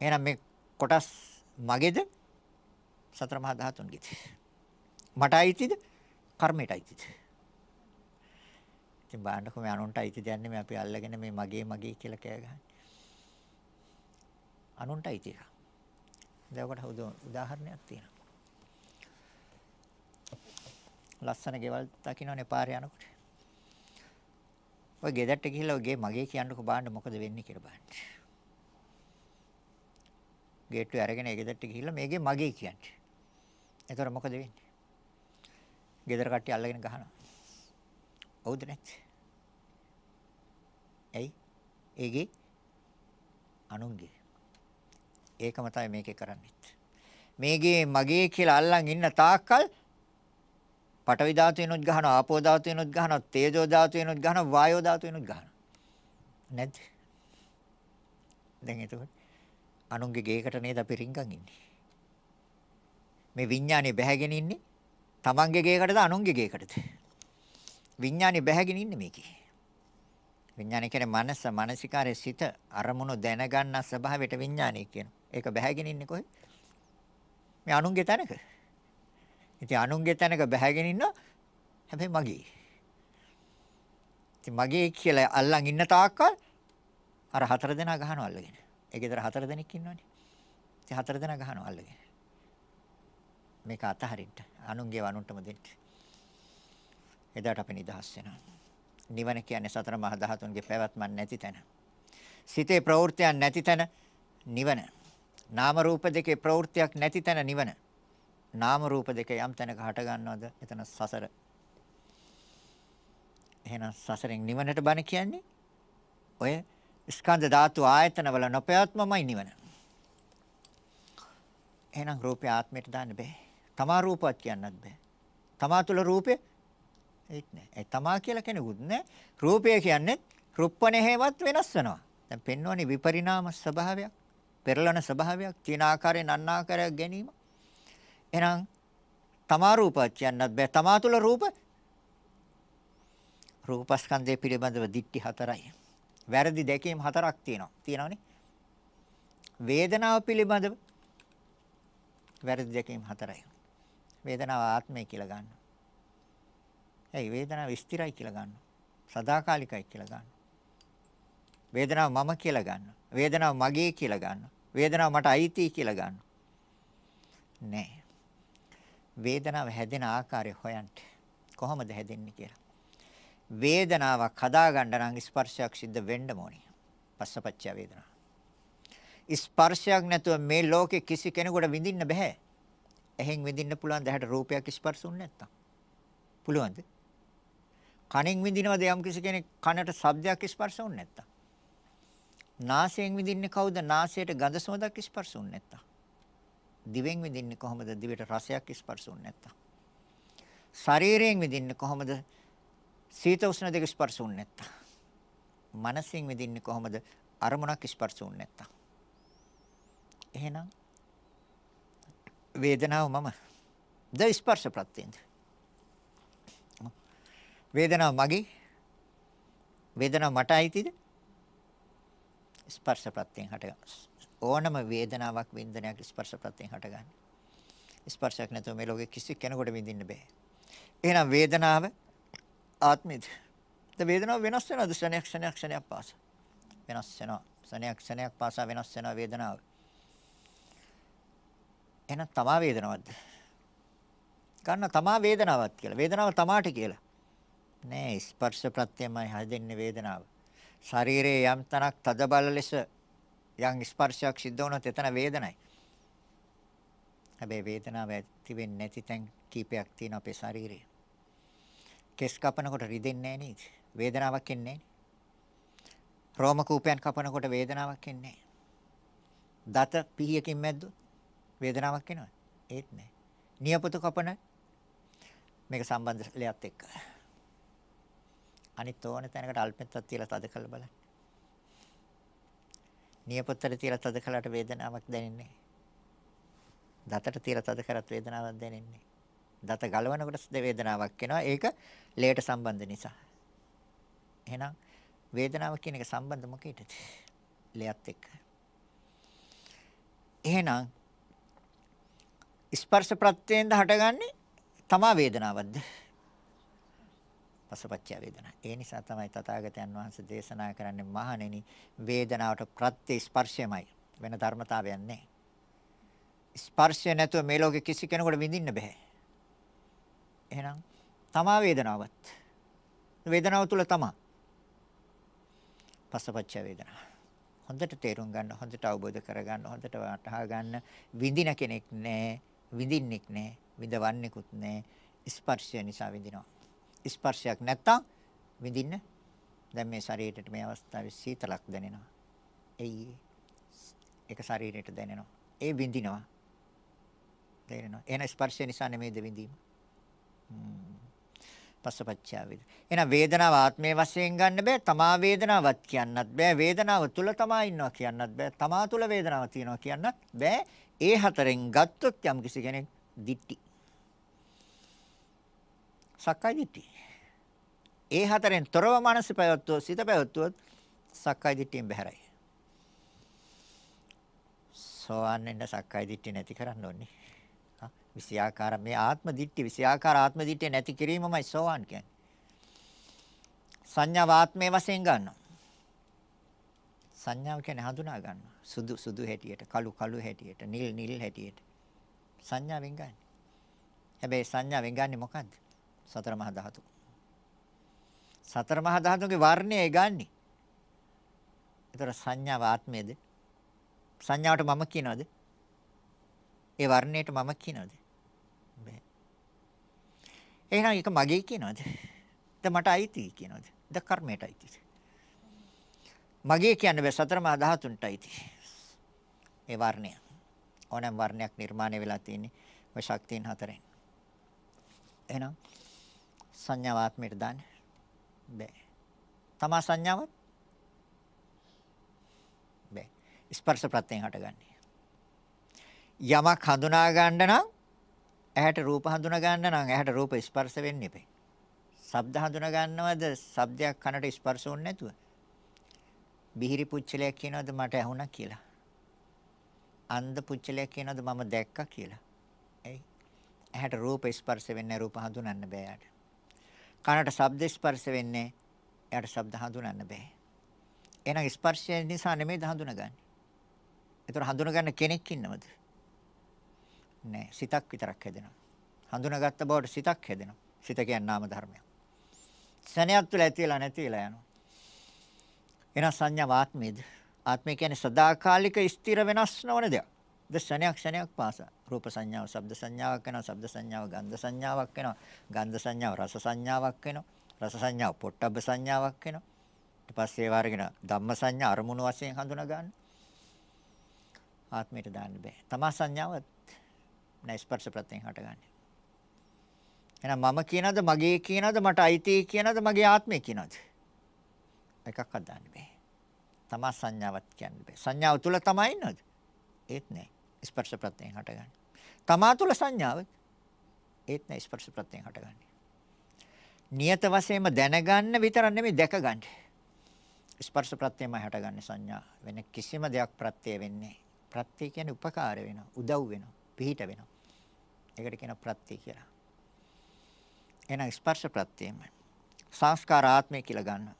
එහෙනම් මේ කොටස් මගේද? සතර මහා ධාතුන්ගේද? මට අයිතිද? කර්මයට අයිතිද? ඉතින් බාන්නකො මේ අනුන්ට අයිති දෙයක් නෙමෙයි අපි අල්ලගෙන මේ මගේ මගේ කියලා කෑ ගහන්නේ. අනුන්ට අයිති එක. දැන් ඔකට උදාහරණයක් තියෙනවා. ලස්සන ගෙවල් දකින්නනේ පාරේ යනකොට. ඔය ගෙදරට ගිහිල්ලා ඔය ගේ මගේ කියන්නකෝ බලන්න මොකද වෙන්නේ කියලා බලන්න. ගේට්ටුවේ අරගෙන ඒ ගෙදරට ගිහිල්ලා මේගේ මගේ කියන්නේ. එතකොට මොකද වෙන්නේ? ගෙදර කට්ටිය අල්ලගෙන ගහනවා. හවුද නැත්? ඇයි? ඒගේ අනුන්ගේ. ඒකම තමයි මේකේ කරන්නේ. මේගේ මගේ කියලා අල්ලන් ඉන්න තාක්කල් පඨවි ධාතුවෙනුත් ගහනවා ආපෝ ධාතුවෙනුත් ගහනවා තේජෝ ධාතුවෙනුත් ගහනවා වායෝ ධාතුවෙනුත් ගහනවා. නැද්ද? දැන් එතකොට අනුන්ගේ ගේකට නේද අපි රින්ගන් ඉන්නේ? මේ විඥානේ බැහැගෙන ඉන්නේ තමන්ගේ ගේකටද අනුන්ගේ ගේකටද? විඥානේ බැහැගෙන ඉන්නේ මේකේ. විඥානය කියන්නේ මනස මානසිකාරයේ සිත අරමුණු දැනගන්න ස්වභාවයට විඥානය කියනවා. ඒක බැහැගෙන ඉන්නේ කොහෙද? මේ අනුන්ගේ තැනක. ඉතින් අනුන්ගේ තැනක බැහැගෙන ඉන්නවා හැබැයි මගේ ඉතින් මගේ කියලා අල්ලන් ඉන්න තාක්කල් අර හතර දෙනා ගහනවා අල්ලගෙන ඒ ගෙදර හතර දෙනෙක් ඉන්නවනේ ඉතින් හතර දෙනා ගහනවා අල්ලගෙන මේක අතහරින්න. අනුන්ගේ වනුන්ටම දෙන්න. එදාට අපි නිදහස් වෙනවා. නිවන කියන්නේ සතර මහා ධාතුන්ගේ පැවැත්මක් නැති තැන. සිතේ ප්‍රවෘත්තියක් නැති තැන නිවන. නාම රූප දෙකේ ප්‍රවෘත්තියක් නැති තැන නිවන. නාම රූප දෙක යම් තැනක හට ගන්නවද එතන සසර. එහෙනම් සසරෙන් නිවනට බණ කියන්නේ ඔය ස්කන්ධ ධාතු ආයතනවල නොපැවැත්මමයි නිවන. එහෙනම් රූපය ආත්මයට දාන්න බෑ. තමා රූපවත් කියන්නත් බෑ. තමා තුල රූපේ ඒත් නෑ. ඒ තමා කියලා කෙනෙකුත් නෑ. රූපය කියන්නේ රුප්පණේ හේවත් වෙනස් වෙනවා. දැන් පෙන්වන්නේ විපරිණාම ස්වභාවයක්, පෙරළන ස්වභාවයක්, තියෙන ආකාරයෙන් අන්නාකාරයක් ගැනීම. එහෙනම් තමා රූපවත් කියන්නත් බෑ. තමා තුල රූප රූපස්කන්ධය පිළිබඳව දික්ටි හතරයි. වැරදි දැකීම් හතරක් තියෙනවා. තියෙනවනේ. වේදනාව පිළිබඳව වැරදි දැකීම් හතරයි. වේදනාව ආත්මය කියලා ගන්නවා. ඇයි වේදනාව ස්ථිරයි කියලා ගන්නවා. සදාකාලිකයි කියලා ගන්නවා. වේදනාව මම කියලා ගන්නවා. වේදනාව මගේ කියලා ගන්නවා. වේදනාව මට අයිති කියලා ගන්නවා. නෑ. වේදනාව හැදෙන ආකාරය හොයන්න. කොහොමද හැදෙන්නේ කියලා. වේදනාවක් හදාගන්න නම් ස්පර්ශයක් සිද්ධ වෙන්න ඕනේ. පස්සපච්චය වේදනාව. ස්පර්ශයක් නැතුව මේ ලෝකේ කිසි කෙනෙකුට විඳින්න බෑ. ඇහෙන් විඳින්න පුළුවන් දැහැට රූපයක් ස්පර්ශ වුනේ නැත්තම්. පුළුවන්ද? කනෙන් විඳිනවද යම් කිසි කෙනෙක් කනට ශබ්දයක් ස්පර්ශ වුනේ නැත්තම්. නාසයෙන් විඳින්නේ කවුද? නාසයට ගඳ සුවඳක් ස්පර්ශ වුනේ නැත්තම්. දිවෙන් විඳින්නේ කොහොමද? දිවට රසයක් ස්පර්ශ වුනේ නැත්තම්. ශරීරයෙන් විඳින්නේ කොහොමද? සීත උෂ්ණ දෙක ස්පර්ශ වුනේ නැත්තම්. මනසින් විඳින්නේ කොහොමද? අරමුණක් ස්පර්ශ වුනේ නැත්තම්. එහෙනම් වේදනාව මම ද ස්පර්ශ ප්‍රත්‍යයෙන්ද වේදනාව මගේ වේදනාව මට අයිතිද ස්පර්ශ ප්‍රත්‍යයෙන් හට ඕනම වේදනාවක් වින්දනයක් ස්පර්ශ ප්‍රත්‍යයෙන් හටගන්න ස්පර්ශයක් නැතුව මේ ලෝකෙ කිසි කෙනෙකුට විඳින්න බෑ එහෙනම් වේදනාව ආත්මිද ද වේදනාව වෙනස් වෙනවද ක්ෂණයක් ක්ෂණයක් ක්ෂණයක් පාසා වෙනස් වෙනවා ක්ෂණයක් ක්ෂණයක් පාසා වෙනස් වෙනවා වේදනාව එහෙනම් තමා වේදනාවක්ද? ගන්න තමා වේදනාවක් කියලා. වේදනාව තමාට කියලා. නෑ ස්පර්ශ ප්‍රත්‍යයමයි හැදෙන්නේ වේදනාව. ශරීරයේ යම් තනක් තදබල ලෙස යම් ස්පර්ශයක් සිද්ධ වුණොත් එතන වේදනයි. හැබැයි වේදනාව ඇති වෙන්නේ නැති තැන් කීපයක් තියෙන අපේ ශරීරයේ. කෙස් කපනකොට රිදෙන්නේ නැහැ නේද? වේදනාවක් එන්නේ නැහැ. රෝම කූපයන් කපනකොට වේදනාවක් එන්නේ නැහැ. දත පිහියකින් මැද්දොත් වේදනාවක් එනවද? ඒත් නැහැ. නියපොතු කපන මේක සම්බන්ධ ලෙයත් එක්ක. අනිත් ඕන තැනකට අල්පෙත්තක් තියලා තද කරලා බලන්න. නියපොත්තට තියලා තද කළාට වේදනාවක් දැනෙන්නේ දතට තියලා තද කරත් වේදනාවක් දැනෙන්නේ දත ගලවනකොට වේදනාවක් එනවා. ඒක ලේට සම්බන්ධ නිසා. එහෙනම් වේදනාව කියන එක සම්බන්ධ මොකේද? ලෙයත් එක්ක. එහෙනම් ස්පර්ශ ප්‍රත්‍යයෙන්ද හටගන්නේ තමා වේදනාවක්ද? පසපච්චය වේදනා. ඒ නිසා තමයි තථාගතයන් වහන්සේ දේශනා කරන්නේ මහණෙනි වේදනාවට ප්‍රත්‍ය ස්පර්ශයමයි වෙන ධර්මතාවයක් නැහැ. ස්පර්ශය නැතුව මේ ලෝකේ කිසි කෙනෙකුට විඳින්න බෑ. එහෙනම් තමා වේදනාවත්. වේදනාව තුල තමා. පසපච්චය වේදනා. හොඳට තේරුම් ගන්න, හොඳට අවබෝධ කරගන්න, හොඳට වටහා ගන්න විඳින කෙනෙක් නැහැ. විඳින්නෙක් නැහැ. විඳවන්නෙකුත් නැහැ. ස්පර්ශය නිසා විඳිනවා. ස්පර්ශයක් නැත්තම් විඳින්න දැන් මේ ශරීරයට මේ අවස්ථාවේ සීතලක් දැනෙනවා. එයි ඒක ශරීරයට දැනෙනවා. ඒ විඳිනවා. තේරෙනවා. එහෙනම් ස්පර්ශය නිසා නෙමෙයිද විඳීම. පස්සපච්චා වේද. එහෙනම් වේදනාව ආත්මයේ වශයෙන් ගන්න බෑ. තමා වේදනාවක් කියන්නත් බෑ. වේදනාව තුල තමා ඉන්නවා කියන්නත් බෑ. තමා තුල වේදනාව තියෙනවා කියන්නත් බෑ. ඒ හතරෙන් ගත්තොත් යම් කිසි කෙනෙක් දිට්ටි. සක්කාය දිට්ටි. ඒ හතරෙන් තොරව මනස පැවැත්වුවොත් සිත පැවැත්වුවොත් සක්කාය දිට්ඨියෙන් බැහැරයි. සෝවන් වෙන්න සක්කාය දිට්ඨිය නැති කරන්න ඕනේ. හා විෂයාකාර මේ ආත්ම දිට්ඨිය විෂයාකාර ආත්ම දිට්ඨිය නැති කිරීමමයි සෝවන් කියන්නේ. සංඥාව ආත්මයේ වශයෙන් ගන්නවා. සංඥාව කියන්නේ හඳුනා ගන්නවා. සුදු සුදු හැටියට, කළු කළු හැටියට, නිල් නිල් හැටියට. සංඥාවෙන් ගන්න. හැබැයි සංඥාවෙන් ගන්නෙ මොකද්ද? සතර මහා ධාතු. සතර මහා ධාතුන්ගේ වර්ණය ගන්නේ. ඒතර සංඥාව ආත්මයේද? සංඥාවට මම කියනවද? ඒ වර්ණයට මම කියනවද? බෑ. එහෙනම් ඒක මගේ කියනවද? ද මට අයිති කියනවද? ද කර්මයට අයිතිද? මගේ කියන්න බෑ සතර මහා ධාතුන්ට අයිති. ඒ වර්ණය. ඕනෑම වර්ණයක් නිර්මාණය වෙලා තියෙන්නේ ඔය ශක්තියන් හතරෙන්. එහෙනම් සංඥාව ආත්මයට දාන්න බෑ. තමා සංඥාවත් ස්පර්ශ ප්‍රත්‍යයෙන් හටගන්නේ. යමක් හඳුනා ගන්න නම් ඇහැට රූප හඳුනා ගන්න නම් ඇහැට රූප ස්පර්ශ වෙන්න එපේ. ශබ්ද හඳුනා ගන්නවද? ශබ්දයක් කනට ස්පර්ශ වුනේ නැතුව. බිහිරි පුච්චලයක් කියනවද මට ඇහුණා කියලා. අන්ධ පුච්චලයක් කියනවද මම දැක්කා කියලා. එයි. ඇහැට රූප ස්පර්ශ වෙන්නේ රූප හඳුනන්න බෑ යාට. කනට ශබ්ද ස්පර්ශ වෙන්නේ එයාට ශබ්ද හඳුනන්න බෑ. එහෙනම් ස්පර්ශය නිසා නෙමෙයි හඳුනගන්නේ. ඒතර හඳුනගන්න කෙනෙක් ඉන්නවද? නෑ. සිතක් විතරක් හැදෙනවා. හඳුනාගත්ත බවට සිතක් හැදෙනවා. සිත කියන්නේ නාම ධර්මයක්. සනයක් තුළ ඇති වෙලා නැති වෙලා යනවා. එන සංඥා ආත්මයේද? ආත්මය කියන්නේ සදාකාලික ස්ථිර වෙනස් නොවන දෙයක්. ද ශණයක් ශණයක් පාසා රූප සංඥාව, ශබ්ද සංඥාවක් වෙනවා, ශබ්ද සංඥාව ගන්ධ සංඥාවක් වෙනවා, ගන්ධ සංඥාව රස සංඥාවක් වෙනවා, රස සංඥාව පොට්ටබ්බ සංඥාවක් වෙනවා. ඊට පස්සේ ඒව අරගෙන ධම්ම සංඥා අරමුණු වශයෙන් හඳුනා ගන්න. ආත්මයට දාන්න බෑ. තමා සංඥාවත් නෑ ස්පර්ශ ප්‍රත්‍යයෙන් හටගන්නේ. එහෙනම් මම කියනද මගේ කියනද මට අයිති කියනද මගේ ආත්මය කියනද? එකක්වත් දාන්න බෑ. තමා සංඥාවත් කියන්න බෑ. සංඥාව තුල තමයි ඉන්නවද? ඒත් නෑ. ස්පර්ශ ප්‍රත්‍යයෙන් හටගන්නේ. තමා තුල සංඥාව ඒත් නෑ ස්පර්ශ ප්‍රත්‍යයෙන් හටගන්නේ. නියත වශයෙන්ම දැනගන්න විතර නෙමෙයි දැකගන්න. ස්පර්ශ ප්‍රත්‍යයමයි හටගන්නේ සංඥා. වෙන කිසිම දෙයක් ප්‍රත්‍ය වෙන්නේ ප්‍රත්‍ය කියන්නේ උපකාර වෙනවා, උදව් වෙනවා, පිහිට වෙනවා. ඒකට කියන ප්‍රත්‍ය කියලා. එහෙනම් ස්පර්ශ ප්‍රත්‍යයම සංස්කාර ආත්මය කියලා ගන්න.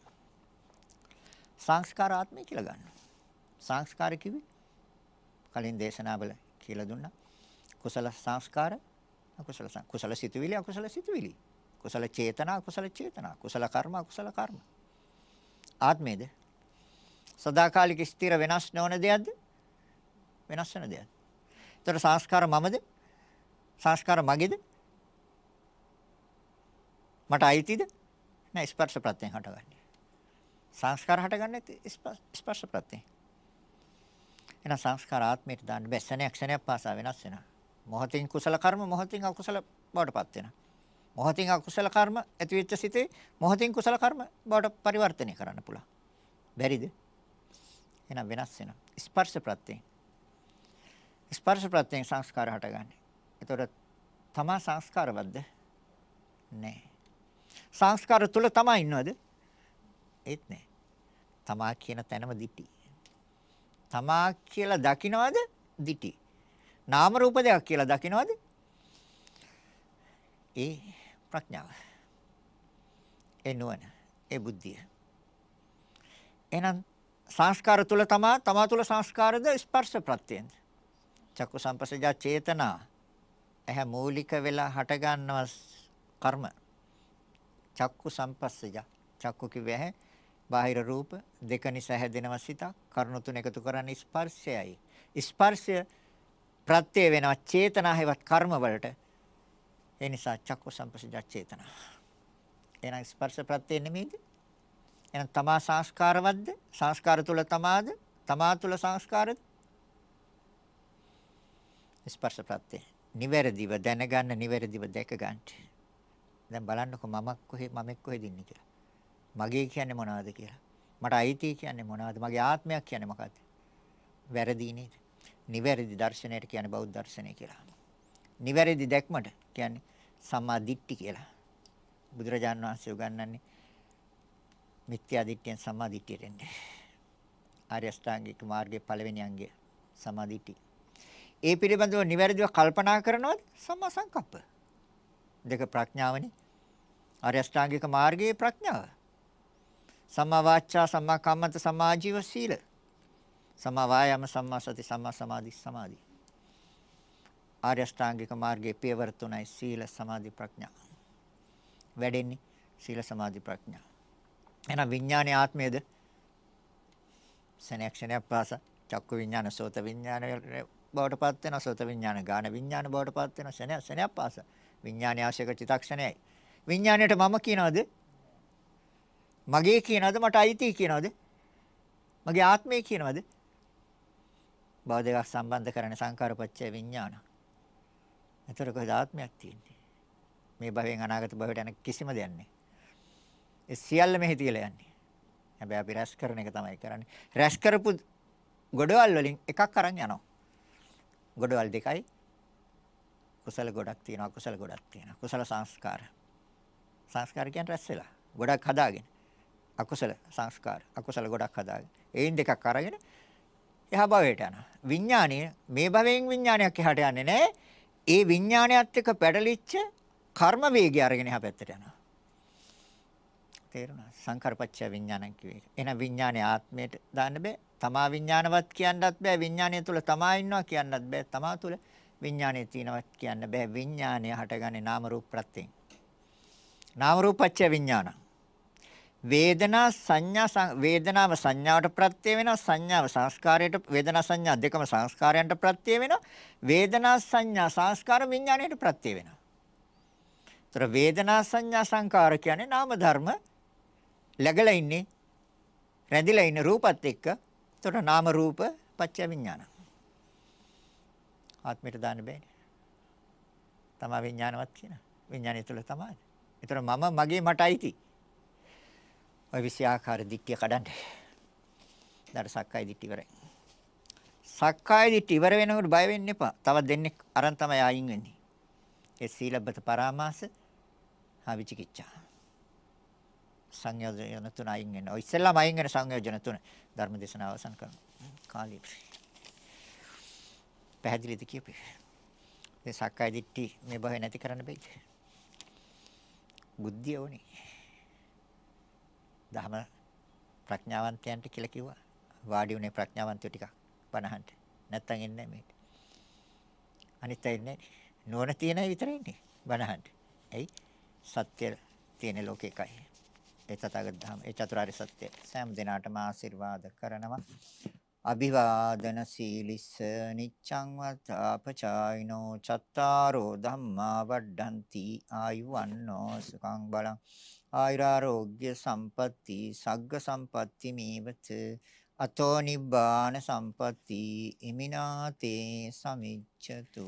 සංස්කාර ආත්මය කියලා ගන්න. සංස්කාර කිව්වේ කලින් දේශනාවල කියලා දුන්නා. කුසල සංස්කාර අකුසල කුසල සිතුවිලි අකුසල සිතුවිලි. කුසල චේතනා අකුසල චේතනා. කුසල කර්ම අකුසල කර්ම. ආත්මයේද සදාකාලික ස්ථිර වෙනස් නොවන දෙයක්ද? වෙනස් වෙන දෙයක්. ඒතර සංස්කාර මමද? සංස්කාර මගේද? මට අයිතිද? නෑ ස්පර්ශ ප්‍රත්‍යයෙන් හටගන්නේ. සංස්කාර හටගන්නේ ස්පර්ශ ප්‍රත්‍යයෙන්. එහෙනම් සංස්කාර ආත්මයට දාන්න බැස්සනයක් ක්ෂණයක් පාසා වෙනස් වෙනවා. මොහොතින් කුසල කර්ම මොහොතින් අකුසල බවටපත් වෙනවා. මොහොතින් අකුසල කර්ම ඇතිවෙච්ච සිතේ මොහොතින් කුසල කර්ම බවට පරිවර්තනය කරන්න පුළුවන්. බැරිද? එහෙනම් වෙනස් වෙනවා. ස්පර්ශ ප්‍රත්‍යයෙන්. ස්පර්ශ ප්‍රත්‍යයෙන් සංස්කාර හටගන්නේ. එතකොට තමා සංස්කාරවත්ද? නෑ. සංස්කාර තුල තමයි ඉන්නවද? ඒත් නෑ. තමා කියන තැනම දිටි. තමා කියලා දකින්නවද? දිටි. නාම රූප දෙයක් කියලා දකින්නවද? ඒ ප්‍රඥාව. ඒ නුවණ, ඒ බුද්ධිය. එහෙනම් සංස්කාර තුල තමා තමා තුල සංස්කාරද ස්පර්ශ ප්‍රත්‍යයෙන්ද? චක්කු සම්පස්සජා චේතනා ඇහැ මූලික වෙලා හට ගන්නවා කර්ම චක්කු සම්පස්සජා චක්කු කිව්වේ ඇහැ බාහිර රූප දෙක නිසා හැදෙනවා සිතක්. කර්ණ තුන එකතු කරන්නේ ස්පර්ශයයි. ස්පර්ශය ප්‍රත්‍ය වෙනවා චේතනා හැවත් කර්ම වලට. ඒ නිසා චක්කු සම්පස්සජා චේතනා. එහෙනම් ස්පර්ශ ප්‍රත්‍ය නෙමෙයිද? එහෙනම් තමා සංස්කාරවත්ද? සංස්කාර තුල තමාද? තමා තුල සංස්කාරද? ස්පර්ශ ප්‍රත්‍ය. නිවැරදිව දැනගන්න නිවැරදිව දැක ගන්න. දැන් බලන්නකො මමක් කොහෙ මමෙක් කොහෙද ඉන්නේ කියලා. මගේ කියන්නේ මොනවද කියලා. මට අයිති කියන්නේ මොනවද? මගේ ආත්මයක් කියන්නේ මොකද්ද? වැරදි නේද? නිවැරදි දර්ශනයට කියන්නේ බෞද්ධ දර්ශනය කියලා. නිවැරදි දැක්මට කියන්නේ සම්මා දිට්ඨි කියලා. බුදුරජාණන් වහන්සේ උගන්වන්නේ මිත්‍යා දිට්ඨියෙන් සම්මා දිට්ඨියට එන්නේ. ආර්ය අෂ්ටාංගික මාර්ගයේ පළවෙනි අංගය සම්මා දිට්ඨි. ඒ පිළිබඳව නිවැරදිව කල්පනා කරනවද සම්මා සංකප්ප. දෙක ප්‍රඥාවනේ. ආර්ය අෂ්ටාංගික මාර්ගයේ ප්‍රඥාව. සම්මා වාචා සම්මා කම්මන්ත සම්මා ජීව සීල. සම්මා වායාම සම්මා සති සම්මා සමාධි සමාධි. ආර්ය අෂ්ටාංගික මාර්ගයේ පියවර තුනයි සීල සමාධි ප්‍රඥා. වැඩෙන්නේ සීල සමාධි ප්‍රඥා. එහෙනම් විඥානයේ ආත්මයේද සනක්ෂණයක් පාස චක්කු විඥාන සෝත විඥාන බවට පත් වෙන සෝත විඥාන ගාන විඥාන බවට පත් වෙන සන සනයක් පාස විඥානය ආශයක චිතක්ෂණයයි විඥාණයට මම කියනවද මගේ කියනවද මට අයිති කියනවද මගේ ආත්මය කියනවද භව දෙකක් සම්බන්ධ කරන සංකාරපච්චය විඥාන. එතකොට කොහෙද ආත්මයක් තියෙන්නේ? මේ භවයෙන් අනාගත භවයට යන කිසිම දෙයක් නැහැ. ඒ සියල්ල මෙහි තියලා යන්නේ. හැබැයි අපි රැස් කරන එක තමයි කරන්නේ. රැස් කරපු ගොඩවල් වලින් එකක් අරන් යනවා. ගොඩවල් දෙකයි. කුසල ගොඩක් තියෙනවා අකුසල ගොඩක් තියෙනවා. කුසල සංස්කාර. සංස්කාර කියන්නේ රැස් වෙලා. ගොඩක් හදාගෙන. අකුසල සංස්කාර. අකුසල ගොඩක් හදාගෙන. ඒයින් දෙකක් අරගෙන එහා භවයට යනවා. විඥාණය මේ භවයෙන් විඥානයක් එහාට යන්නේ නැහැ. ඒ විඥානයත් එක්ක පැටලිච්ච කර්ම වේගය අරගෙන එහා පැත්තට යනවා. තේරුණා? සංකාරපච්චය විඥානං කිව්වේ. එහෙනම් විඥානේ ආත්මයට දාන්න බෑ. තමා විඥානවත් කියන්නත් බෑ. විඥානය තුල තමා ඉන්නවා කියන්නත් බෑ. තමා තුල විඥානය තියෙනවත් කියන්න බෑ. විඥානය හටගන්නේ නාම රූප ප්‍රත්‍යයෙන්. නාම රූපච්චය විඥානං. වේදනා සංඥා වේදනාව සංඥාවට ප්‍රත්‍ය වෙනවා සංඥාව සංස්කාරයට වේදනා සංඥා දෙකම සංස්කාරයන්ට ප්‍රත්‍ය වෙනවා වේදනා සංඥා සංස්කාර විඥාණයට ප්‍රත්‍ය වෙනවා. ତර වේදනා සංඥා සංකාර කියන්නේ නාම ධර්ම läගලා ඉන්නේ රැඳිලා ඉන්න රූපත් එක්ක. ତර නාම රූප පත්‍ය විඥාන. ආත්මයට දාන්න බෑනේ. තමා විඥානවත් කියන. විඥානය තුළ තමයි. ඒතර මම මගේ මට අයිති. ඔය විෂයාකාර දිට්ඨිය කඩන්න. ඊට සක්කාය දිට්ඨි ඉවරයි. සක්කාය දිට්ඨි ඉවර වෙනකොට බය වෙන්න එපා. තව දෙන්නෙක් අරන් තමයි ආයින් වෙන්නේ. ඒ සීලබ්බත පරාමාස හා විචිකිච්ඡා. සංයෝජන තුන අයින් වෙනවා. ඔය ඉස්සෙල්ලාම අයින් වෙන සංයෝජන තුන ධර්ම දේශනාව අවසන් කරනවා. කාලී. පැහැදිලිද කියපේ? මේ සක්කාය දිට්ඨි මේ බව නැති කරන්න බෑද? බුද්ධිය ඕනේ. දහම ප්‍රඥාවන්තයන්ට කියලා කිව්වා. වාඩි උනේ ප්‍රඥාවන්තයෝ ටිකක් බනහන්ට. නැත්තම් එන්නේ නැහැ මේක. අනිත් අය ඉන්නේ නෝන තියෙන අය විතරයි ඉන්නේ බනහන්ට. එයි සත්‍ය තියෙන ලෝකෙකයි. ඒ තථාගත ධම ඒ චතුරාර්ය සත්‍ය සෑම දිනාටම ආශිර්වාද කරනවා. අභිවාදන සීලිස්ස නිච්ඡං වත්තාපචායිනෝ චත්තාරෝ ධම්මා වඩ්ඩಂತಿ ආයුවන්නෝ සුඛං බලං ආයුරාෝග්‍ය සම්පatti සග්ග සම්පatti මේවත අතෝ නිබ්බාන සම්පatti ඉමිනාතේ සමිච්ඡතු.